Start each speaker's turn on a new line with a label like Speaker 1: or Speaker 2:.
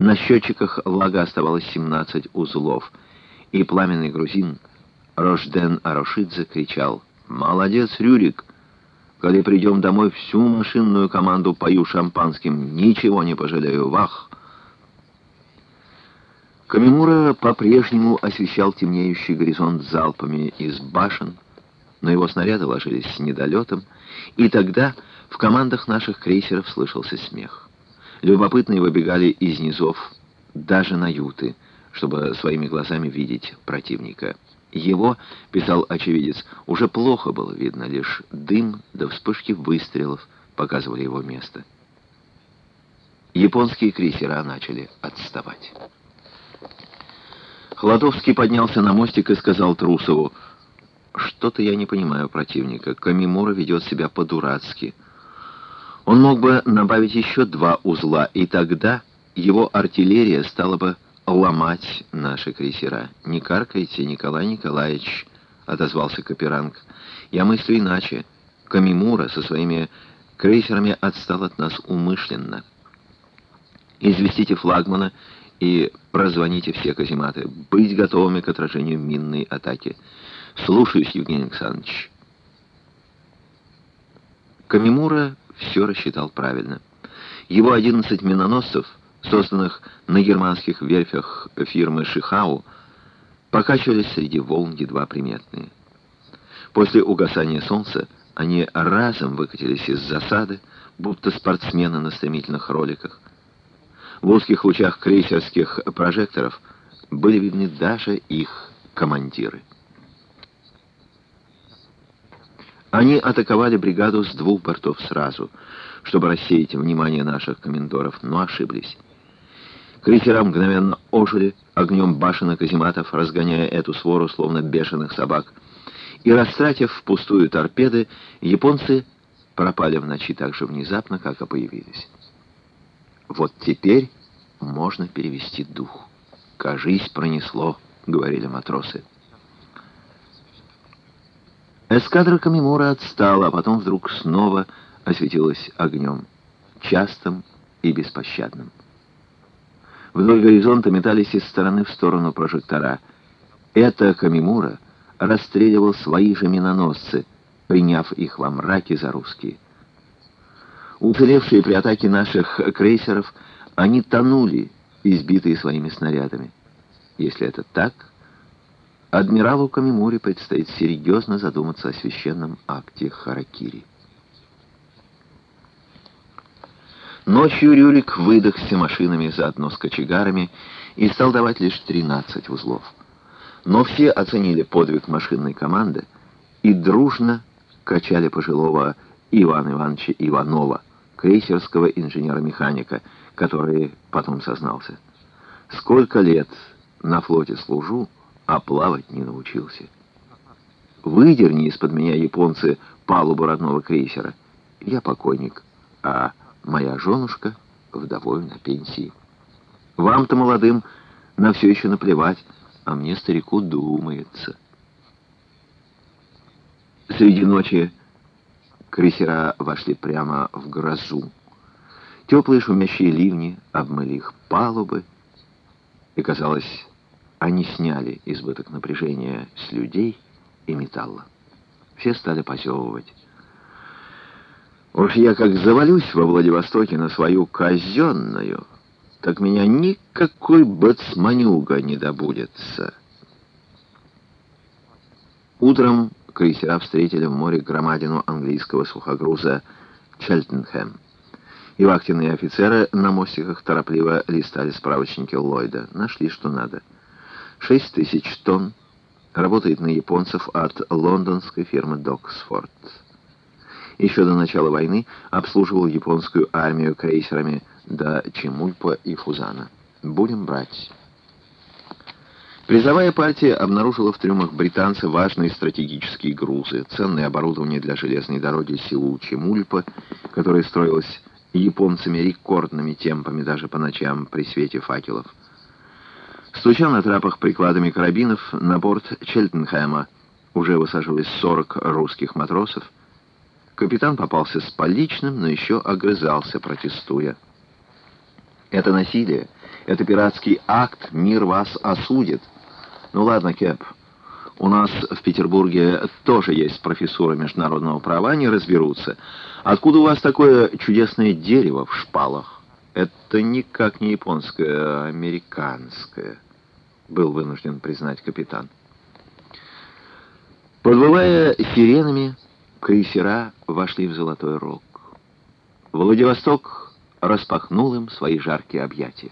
Speaker 1: На счетчиках лага оставалось 17 узлов, и пламенный грузин Рожден Арошидзе кричал «Молодец, Рюрик! Когда придем домой, всю машинную команду пою шампанским, ничего не пожалею, вах!» Камимура по-прежнему освещал темнеющий горизонт залпами из башен, но его снаряды ложились с недолетом, и тогда в командах наших крейсеров слышался смех. Любопытные выбегали из низов, даже на юты, чтобы своими глазами видеть противника. Его, писал очевидец, уже плохо было видно, лишь дым до вспышки выстрелов показывали его место. Японские крейсера начали отставать. Хладовский поднялся на мостик и сказал Трусову, «Что-то я не понимаю противника. Камимура ведет себя по-дурацки. Он мог бы набавить еще два узла, и тогда его артиллерия стала бы ломать наши крейсера. Не каркайте, Николай Николаевич», — отозвался Каперанг. «Я мыслю иначе. Камимура со своими крейсерами отстал от нас умышленно. Известите флагмана и прозвоните все казематы. Быть готовыми к отражению минной атаки. Слушаюсь, Евгений Александрович. Камимура все рассчитал правильно. Его 11 миноносцев, созданных на германских верфях фирмы Шихау, покачивались среди волн едва приметные. После угасания солнца они разом выкатились из засады, будто спортсмены на стремительных роликах. В узких лучах крейсерских прожекторов были видны даже их командиры. Они атаковали бригаду с двух бортов сразу, чтобы рассеять внимание наших комендоров, но ошиблись. Крейсера мгновенно ожили огнем башен и казематов, разгоняя эту свору, словно бешеных собак. И, растратив впустую торпеды, японцы пропали в ночи так же внезапно, как и появились. Вот теперь можно перевести дух. «Кажись, пронесло», — говорили матросы. Эскадра Камимура отстала, а потом вдруг снова осветилась огнем, частым и беспощадным. Вдоль горизонта метались из стороны в сторону прожектора. Это Камимура расстреливал свои же миноносцы, приняв их во мраке за русские. Уцелевшие при атаке наших крейсеров, они тонули, избитые своими снарядами. Если это так, адмиралу Камимури предстоит серьезно задуматься о священном акте Харакири. Ночью Рюрик выдохся машинами, заодно с кочегарами, и стал давать лишь 13 узлов. Но все оценили подвиг машинной команды и дружно качали пожилого Ивана Ивановича Иванова, крейсерского инженера-механика, который потом сознался. «Сколько лет на флоте служу, а плавать не научился. Выдерни из-под меня, японцы, палубу родного крейсера. Я покойник, а моя женушка вдовою на пенсии. Вам-то, молодым, на все еще наплевать, а мне, старику, думается». Среди ночи Крейсера вошли прямо в грозу. Теплые шумящие ливни обмыли их палубы, и, казалось, они сняли избыток напряжения с людей и металла. Все стали позевывать. Уж я как завалюсь во Владивостоке на свою казенную, так меня никакой бацманюга не добудется. Утром крейсера встретили в море громадину английского сухогруза «Челтенхэм». И вахтенные офицеры на мостиках торопливо листали справочники Ллойда. Нашли, что надо. Шесть тысяч тонн. Работает на японцев от лондонской фирмы «Доксфорд». Еще до начала войны обслуживал японскую армию крейсерами до Чемульпа и Фузана. Будем брать. Призовая партия обнаружила в трюмах британца важные стратегические грузы, ценное оборудование для железной дороги Сеул-Чемульпа, которая строилась японцами рекордными темпами даже по ночам при свете факелов. Стуча на трапах прикладами карабинов, на борт Чельтенхэма уже высаживались 40 русских матросов. Капитан попался с поличным, но еще огрызался, протестуя. Это насилие Это пиратский акт, мир вас осудит. Ну ладно, Кеп, у нас в Петербурге тоже есть профессура международного права, они разберутся. Откуда у вас такое чудесное дерево в шпалах? Это никак не японское, а американское, был вынужден признать капитан. Подвывая сиренами, крейсера вошли в Золотой Рог. Владивосток распахнул им свои жаркие объятия.